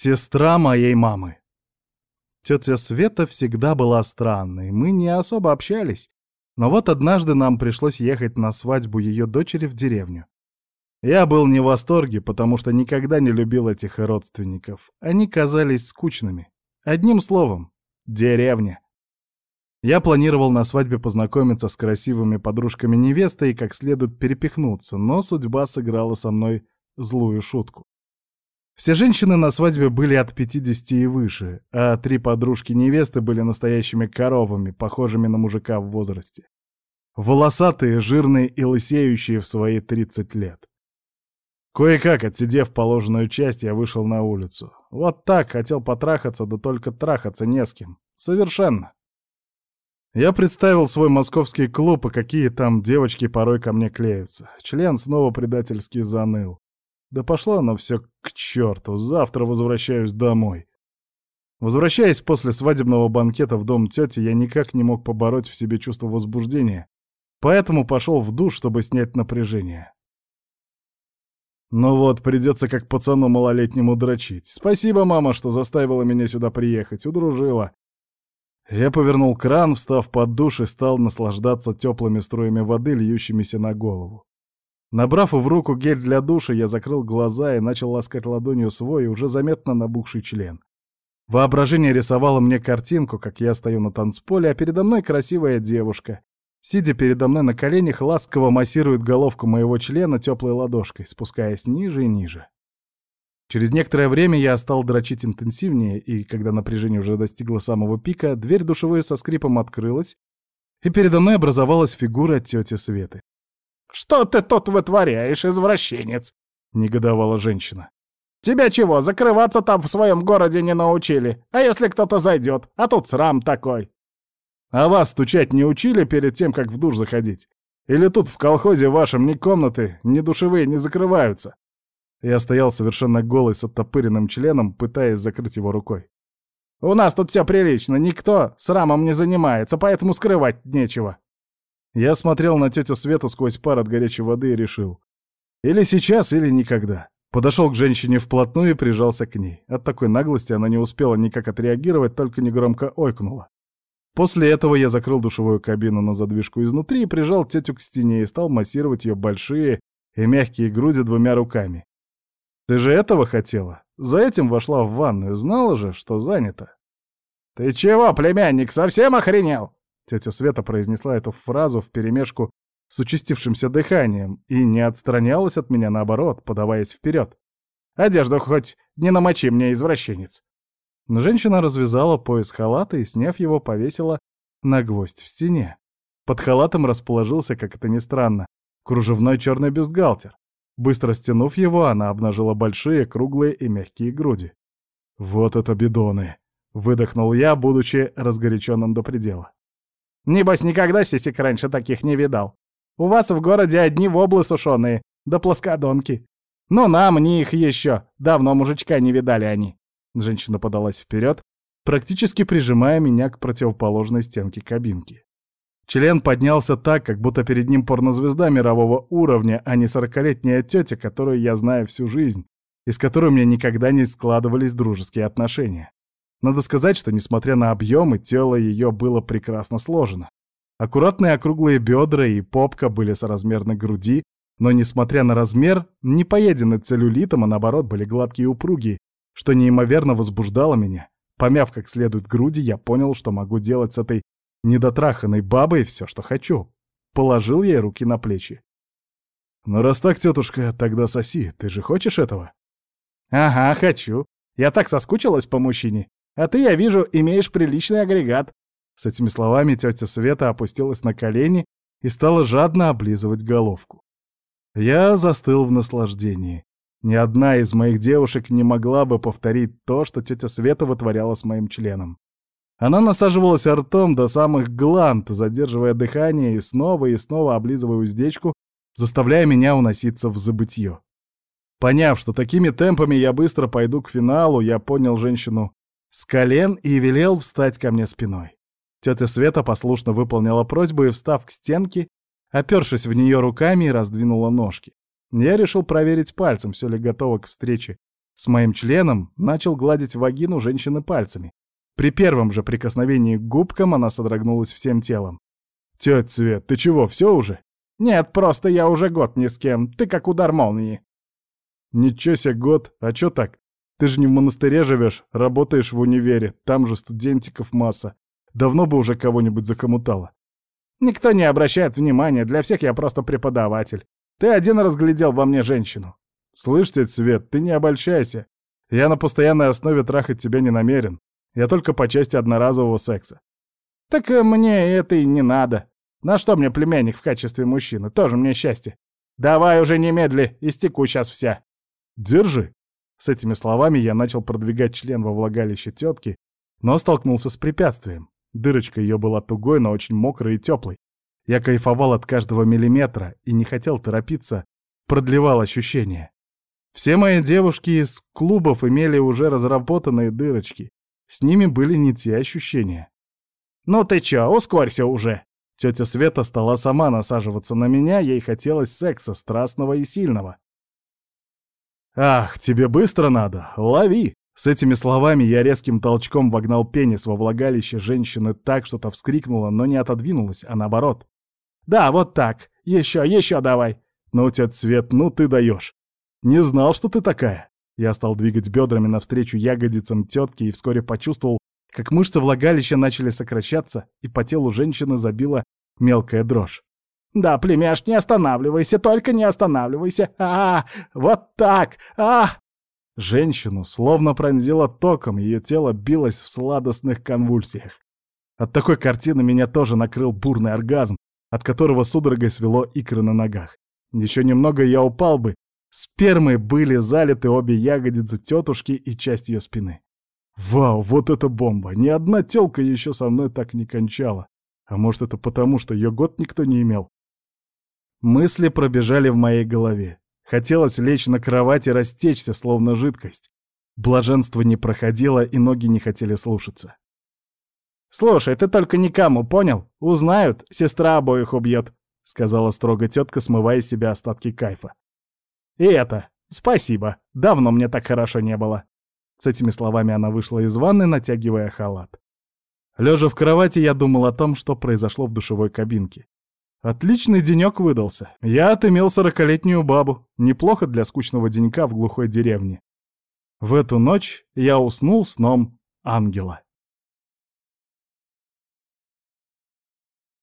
Сестра моей мамы. Тетя Света всегда была странной, мы не особо общались. Но вот однажды нам пришлось ехать на свадьбу ее дочери в деревню. Я был не в восторге, потому что никогда не любил этих родственников. Они казались скучными. Одним словом, деревня. Я планировал на свадьбе познакомиться с красивыми подружками невесты и как следует перепихнуться, но судьба сыграла со мной злую шутку. Все женщины на свадьбе были от 50 и выше, а три подружки невесты были настоящими коровами, похожими на мужика в возрасте. Волосатые, жирные и лысеющие в свои 30 лет. Кое-как, отсидев положенную часть, я вышел на улицу. Вот так, хотел потрахаться, да только трахаться не с кем. Совершенно. Я представил свой московский клуб, и какие там девочки порой ко мне клеются. Член снова предательски заныл. Да пошло оно все к черту, завтра возвращаюсь домой. Возвращаясь после свадебного банкета в дом тети, я никак не мог побороть в себе чувство возбуждения, поэтому пошел в душ, чтобы снять напряжение. Ну вот, придется как пацану малолетнему дрочить. Спасибо, мама, что заставила меня сюда приехать, удружила. Я повернул кран, встав под душ и стал наслаждаться теплыми струями воды, льющимися на голову. Набрав в руку гель для душа, я закрыл глаза и начал ласкать ладонью свой уже заметно набухший член. Воображение рисовало мне картинку, как я стою на танцполе, а передо мной красивая девушка, Сидя передо мной на коленях, ласково массирует головку моего члена теплой ладошкой, спускаясь ниже и ниже. Через некоторое время я стал дрочить интенсивнее, и когда напряжение уже достигло самого пика, дверь душевой со скрипом открылась, и передо мной образовалась фигура тети Светы. «Что ты тут вытворяешь, извращенец?» — негодовала женщина. «Тебя чего, закрываться там в своем городе не научили? А если кто-то зайдет? А тут срам такой!» А вас стучать не учили перед тем, как в душ заходить? Или тут в колхозе вашем ни комнаты, ни душевые не закрываются?» Я стоял совершенно голый с оттопыренным членом, пытаясь закрыть его рукой. «У нас тут все прилично, никто срамом не занимается, поэтому скрывать нечего». Я смотрел на тетю Свету сквозь пар от горячей воды и решил. Или сейчас, или никогда. Подошел к женщине вплотную и прижался к ней. От такой наглости она не успела никак отреагировать, только негромко ойкнула. После этого я закрыл душевую кабину на задвижку изнутри и прижал тетю к стене и стал массировать ее большие и мягкие груди двумя руками. «Ты же этого хотела? За этим вошла в ванную, знала же, что занято». «Ты чего, племянник, совсем охренел?» Тетя Света произнесла эту фразу вперемешку с участившимся дыханием и не отстранялась от меня, наоборот, подаваясь вперед. «Одежду хоть не намочи мне, извращенец!» Но женщина развязала пояс халата и, сняв его, повесила на гвоздь в стене. Под халатом расположился, как это ни странно, кружевной черный бюстгальтер. Быстро стянув его, она обнажила большие, круглые и мягкие груди. «Вот это бидоны!» — выдохнул я, будучи разгоряченным до предела. «Небось, никогда сисек раньше таких не видал. У вас в городе одни воблы сушеные, да плоскодонки. Но нам не их еще, давно мужичка не видали они». Женщина подалась вперед, практически прижимая меня к противоположной стенке кабинки. Член поднялся так, как будто перед ним порнозвезда мирового уровня, а не сорокалетняя тетя, которую я знаю всю жизнь, и с которой у меня никогда не складывались дружеские отношения. Надо сказать, что, несмотря на объемы, тело ее было прекрасно сложено. Аккуратные округлые бедра и попка были соразмерны груди, но, несмотря на размер, не поедены целлюлитом, а наоборот были гладкие и упругие, что неимоверно возбуждало меня. Помяв как следует груди, я понял, что могу делать с этой недотраханной бабой все, что хочу. Положил ей руки на плечи. «Ну раз так, тетушка, тогда соси. Ты же хочешь этого?» «Ага, хочу. Я так соскучилась по мужчине. А ты, я вижу, имеешь приличный агрегат». С этими словами тетя Света опустилась на колени и стала жадно облизывать головку. Я застыл в наслаждении. Ни одна из моих девушек не могла бы повторить то, что тетя Света вытворяла с моим членом. Она насаживалась ртом до самых гланд, задерживая дыхание и снова и снова облизывая уздечку, заставляя меня уноситься в забытье. Поняв, что такими темпами я быстро пойду к финалу, я понял женщину с колен и велел встать ко мне спиной. Тетя Света послушно выполнила просьбу и, встав к стенке, опершись в нее руками, раздвинула ножки. Я решил проверить пальцем, все ли готово к встрече С моим членом начал гладить вагину женщины пальцами. При первом же прикосновении к губкам она содрогнулась всем телом. «Тёть Свет, ты чего, все уже?» «Нет, просто я уже год ни с кем. Ты как удар молнии». «Ничего себе год. А чё так? Ты же не в монастыре живешь, работаешь в универе, там же студентиков масса. Давно бы уже кого-нибудь захомутало». «Никто не обращает внимания, для всех я просто преподаватель. Ты один разглядел во мне женщину». «Слышь, тетя Свет, ты не обольщайся. Я на постоянной основе трахать тебя не намерен. Я только по части одноразового секса. Так мне это и не надо. На что мне племянник в качестве мужчины? Тоже мне счастье. Давай уже немедли, истеку сейчас вся. Держи. С этими словами я начал продвигать член во влагалище тетки, но столкнулся с препятствием. Дырочка ее была тугой, но очень мокрой и теплой. Я кайфовал от каждого миллиметра и не хотел торопиться, продлевал ощущения. Все мои девушки из клубов имели уже разработанные дырочки. С ними были не те ощущения. «Ну ты чё, ускорься уже!» Тетя Света стала сама насаживаться на меня, ей хотелось секса, страстного и сильного. «Ах, тебе быстро надо! Лови!» С этими словами я резким толчком вогнал пенис во влагалище женщины так, что та вскрикнула, но не отодвинулась, а наоборот. «Да, вот так! Еще, еще давай!» «Ну, тетя Свет, ну ты даешь! Не знал, что ты такая!» Я стал двигать бедрами навстречу ягодицам тетки и вскоре почувствовал, как мышцы влагалища начали сокращаться, и по телу женщины забила мелкая дрожь. «Да, племяш, не останавливайся, только не останавливайся! а, -а, -а Вот так! а, Женщину словно пронзило током, ее тело билось в сладостных конвульсиях. От такой картины меня тоже накрыл бурный оргазм, от которого судорогой свело икры на ногах. Еще немного я упал бы. Спермой были залиты обе ягодицы тетушки и часть ее спины. Вау, вот это бомба! Ни одна тёлка еще со мной так не кончала. А может, это потому, что ее год никто не имел? Мысли пробежали в моей голове. Хотелось лечь на кровать и растечься, словно жидкость. Блаженство не проходило, и ноги не хотели слушаться. «Слушай, ты только никому, понял? Узнают, сестра обоих убьет», — сказала строго тетка, смывая себя остатки кайфа. «И это, спасибо, давно мне так хорошо не было». С этими словами она вышла из ванны, натягивая халат. Лежа в кровати, я думал о том, что произошло в душевой кабинке. Отличный денек выдался. Я отымел сорокалетнюю бабу. Неплохо для скучного денька в глухой деревне. В эту ночь я уснул сном ангела.